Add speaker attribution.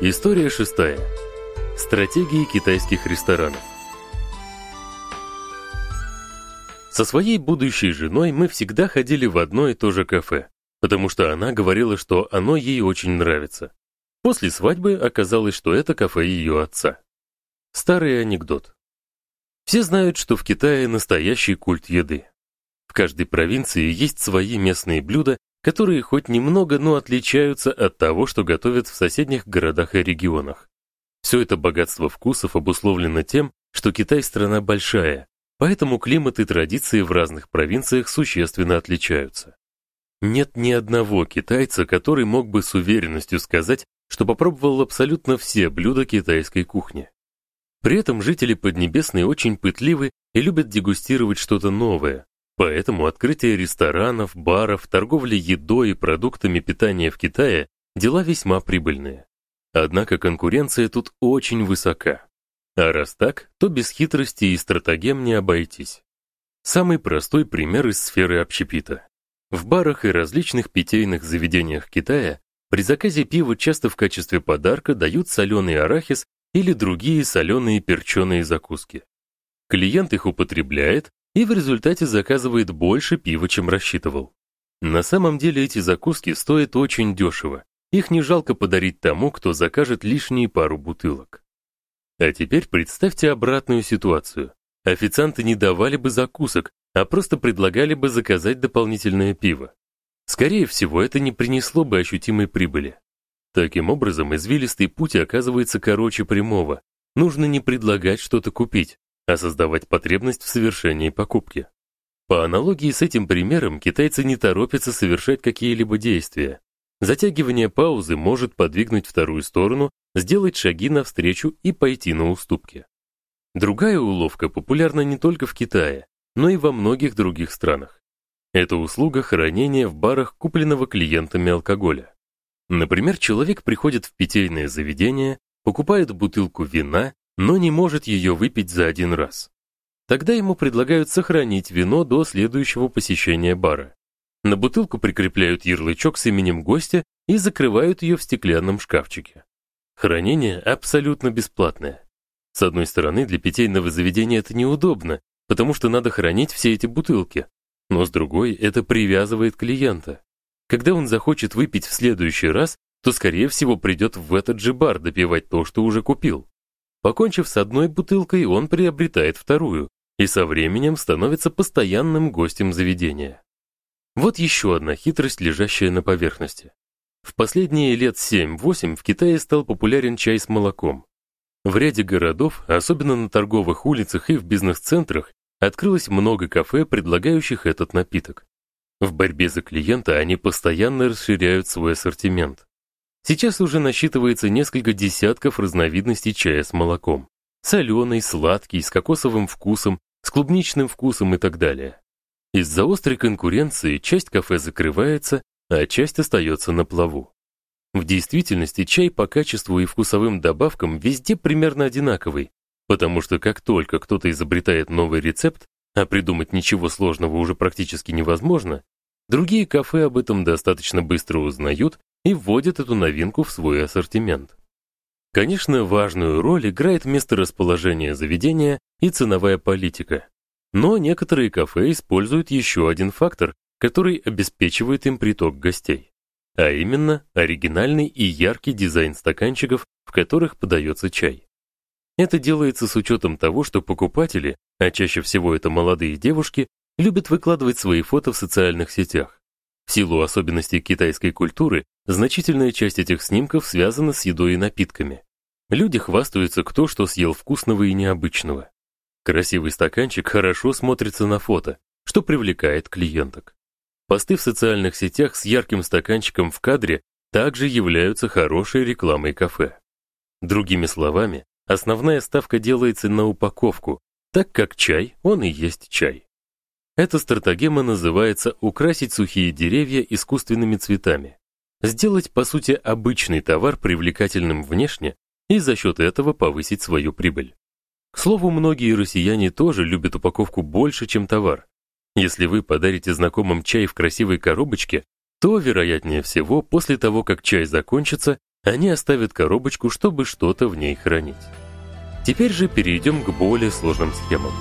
Speaker 1: История шестая. Стратегии китайских ресторанов. Со своей будущей женой мы всегда ходили в одно и то же кафе, потому что она говорила, что оно ей очень нравится. После свадьбы оказалось, что это кафе ее отца. Старый анекдот. Все знают, что в Китае настоящий культ еды. В каждой провинции есть свои местные блюда, которые хоть немного, но отличаются от того, что готовят в соседних городах и регионах. Все это богатство вкусов обусловлено тем, что Китай страна большая, поэтому климат и традиции в разных провинциях существенно отличаются. Нет ни одного китайца, который мог бы с уверенностью сказать, что попробовал абсолютно все блюда китайской кухни. При этом жители Поднебесной очень пытливы и любят дегустировать что-то новое, Поэтому открытие ресторанов, баров, торговля едой и продуктами питания в Китае дела весьма прибыльные. Однако конкуренция тут очень высока. А раз так, то без хитрости и стратегем не обойтись. Самый простой пример из сферы общепита. В барах и различных питейных заведениях Китая при заказе пива часто в качестве подарка дают соленый арахис или другие соленые перченые закуски. Клиент их употребляет, и в результате заказывает больше пива, чем рассчитывал. На самом деле эти закуски стоят очень дешево. Их не жалко подарить тому, кто закажет лишние пару бутылок. А теперь представьте обратную ситуацию. Официанты не давали бы закусок, а просто предлагали бы заказать дополнительное пиво. Скорее всего, это не принесло бы ощутимой прибыли. Таким образом, извилистый путь оказывается короче прямого. Нужно не предлагать что-то купить, а создавать потребность в совершении покупки. По аналогии с этим примером, китайцы не торопятся совершать какие-либо действия. Затягивание паузы может подвигнуть вторую сторону, сделать шаги навстречу и пойти на уступки. Другая уловка популярна не только в Китае, но и во многих других странах. Это услуга хранения в барах купленного клиентами алкоголя. Например, человек приходит в питейное заведение, покупает бутылку вина но не может ее выпить за один раз. Тогда ему предлагают сохранить вино до следующего посещения бара. На бутылку прикрепляют ярлычок с именем гостя и закрывают ее в стеклянном шкафчике. Хранение абсолютно бесплатное. С одной стороны, для питейного заведения это неудобно, потому что надо хранить все эти бутылки. Но с другой, это привязывает клиента. Когда он захочет выпить в следующий раз, то скорее всего придет в этот же бар допивать то, что уже купил. Покончив с одной бутылкой, он приобретает вторую и со временем становится постоянным гостем заведения. Вот еще одна хитрость, лежащая на поверхности. В последние лет 7-8 в Китае стал популярен чай с молоком. В ряде городов, особенно на торговых улицах и в бизнес-центрах, открылось много кафе, предлагающих этот напиток. В борьбе за клиента они постоянно расширяют свой ассортимент. Сейчас уже насчитывается несколько десятков разновидностей чая с молоком. Соленый, сладкий, с кокосовым вкусом, с клубничным вкусом и так далее. Из-за острой конкуренции часть кафе закрывается, а часть остается на плаву. В действительности чай по качеству и вкусовым добавкам везде примерно одинаковый, потому что как только кто-то изобретает новый рецепт, а придумать ничего сложного уже практически невозможно, другие кафе об этом достаточно быстро узнают и вводят эту новинку в свой ассортимент. Конечно, важную роль играет месторасположение заведения и ценовая политика. Но некоторые кафе используют еще один фактор, который обеспечивает им приток гостей. А именно, оригинальный и яркий дизайн стаканчиков, в которых подается чай. Это делается с учетом того, что покупатели, а чаще всего это молодые девушки, любят выкладывать свои фото в социальных сетях. В силу особенностей китайской культуры, значительная часть этих снимков связана с едой и напитками. Люди хвастаются кто что съел вкусного и необычного. Красивый стаканчик хорошо смотрится на фото, что привлекает клиенток. Посты в социальных сетях с ярким стаканчиком в кадре также являются хорошей рекламой кафе. Другими словами, основная ставка делается на упаковку, так как чай, он и есть чай. Эта стратегема называется украсить сухие деревья искусственными цветами. Сделать, по сути, обычный товар привлекательным внешне и за счет этого повысить свою прибыль. К слову, многие россияне тоже любят упаковку больше, чем товар. Если вы подарите знакомым чай в красивой коробочке, то, вероятнее всего, после того, как чай закончится, они оставят коробочку, чтобы что-то в ней хранить. Теперь же перейдем к более сложным схемам.